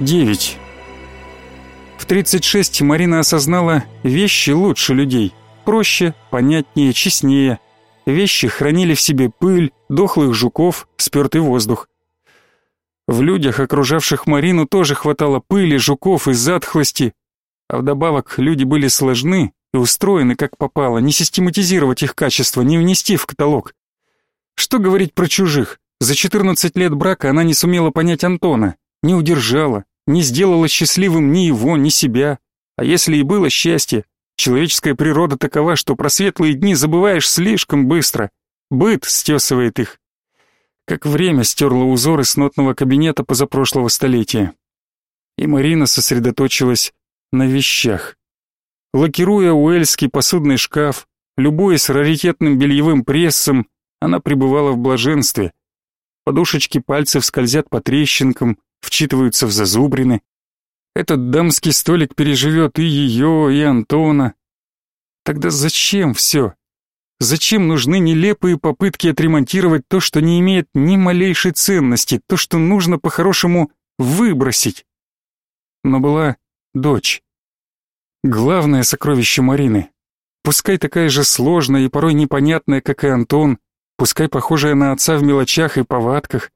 9. В 36 Марина осознала, вещи лучше людей. Проще, понятнее, честнее. Вещи хранили в себе пыль, дохлых жуков, спертый воздух. В людях, окружавших Марину, тоже хватало пыли, жуков и затхлости. А вдобавок люди были сложны и устроены как попало, не систематизировать их качества, не внести в каталог. Что говорить про чужих? За 14 лет брака она не сумела понять Антона, не удержала, не сделала счастливым ни его, ни себя. А если и было счастье, человеческая природа такова, что про светлые дни забываешь слишком быстро. Быт стесывает их. Как время стерло узоры с нотного кабинета позапрошлого столетия. И Марина сосредоточилась на вещах. Лакируя уэльский посудный шкаф, любуясь раритетным бельевым прессом, она пребывала в блаженстве. Подушечки пальцев скользят по трещинкам, вчитываются в зазубрины. Этот дамский столик переживет и ее, и Антона. Тогда зачем все? Зачем нужны нелепые попытки отремонтировать то, что не имеет ни малейшей ценности, то, что нужно по-хорошему выбросить? Но была дочь. Главное сокровище Марины. Пускай такая же сложная и порой непонятная, как и Антон, пускай похожая на отца в мелочах и повадках,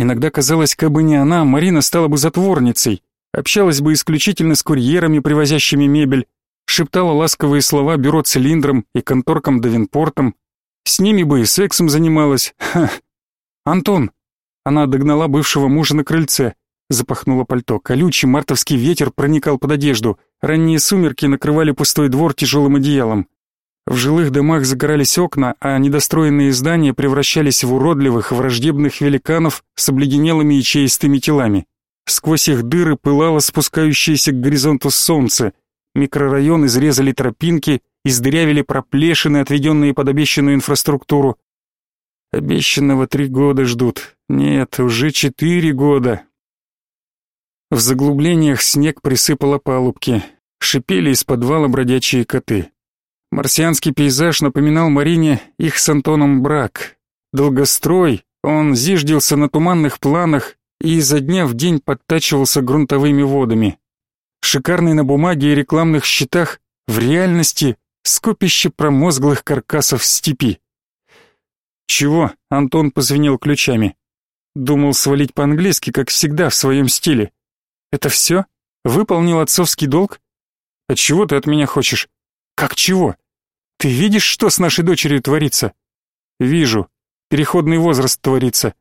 Иногда казалось, как бы не она, Марина стала бы затворницей, общалась бы исключительно с курьерами, привозящими мебель, шептала ласковые слова бюро цилиндром и конторкам Давинпортом, с ними бы и сексом занималась. Ха. Антон. Она догнала бывшего мужа на крыльце, запахнула пальто. Колючий мартовский ветер проникал под одежду. Ранние сумерки накрывали пустой двор тяжелым одеялом. В жилых домах загорались окна, а недостроенные здания превращались в уродливых, враждебных великанов с обледенелыми и чеистыми телами. Сквозь их дыры пылало спускающееся к горизонту солнце. Микрорайон изрезали тропинки, издырявили проплешины, отведенные под обещанную инфраструктуру. Обещанного три года ждут. Нет, уже четыре года. В заглублениях снег присыпал опалубки. Шипели из подвала бродячие коты. Марсианский пейзаж напоминал Марине их с Антоном брак. Долгострой, он зиждился на туманных планах и изо дня в день подтачивался грунтовыми водами. Шикарный на бумаге и рекламных щитах, в реальности скопище промозглых каркасов степи. «Чего?» — Антон позвенел ключами. Думал свалить по-английски, как всегда, в своем стиле. «Это все? Выполнил отцовский долг? А чего ты от меня хочешь?» «Как чего? Ты видишь, что с нашей дочерью творится?» «Вижу. Переходный возраст творится.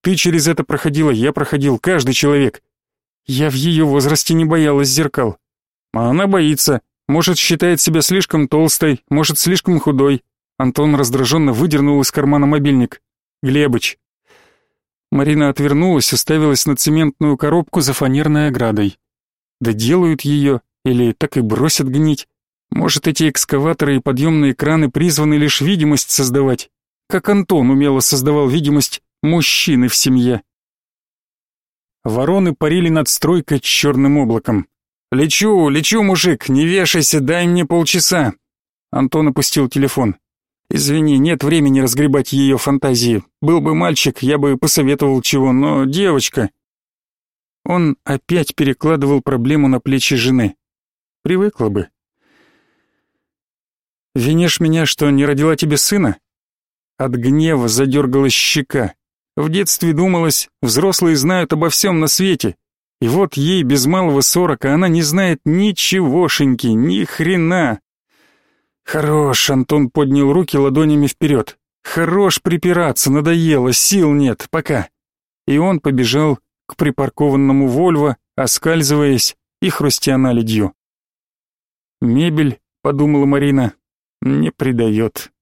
Ты через это проходила, я проходил, каждый человек. Я в ее возрасте не боялась зеркал. А она боится. Может, считает себя слишком толстой, может, слишком худой». Антон раздраженно выдернул из кармана мобильник. «Глебыч». Марина отвернулась, уставилась на цементную коробку за фанерной оградой. Да делают ее, или так и бросят гнить. Может, эти экскаваторы и подъемные краны призваны лишь видимость создавать, как Антон умело создавал видимость мужчины в семье. Вороны парили над стройкой черным облаком. «Лечу, лечу, мужик, не вешайся, дай мне полчаса!» Антон опустил телефон. «Извини, нет времени разгребать ее фантазии. Был бы мальчик, я бы посоветовал чего, но девочка...» Он опять перекладывал проблему на плечи жены. Привыкла бы. Винишь меня, что не родила тебе сына? От гнева задергалась щека. В детстве думалось, взрослые знают обо всем на свете. И вот ей без малого сорок, а она не знает ничегошеньки, ни хрена. Хорош, Антон поднял руки ладонями вперед. Хорош припираться, надоело, сил нет, пока. И он побежал к припаркованному Вольво, оскальзываясь и хрустя наледью. Мебель, подумала Марина, не предает.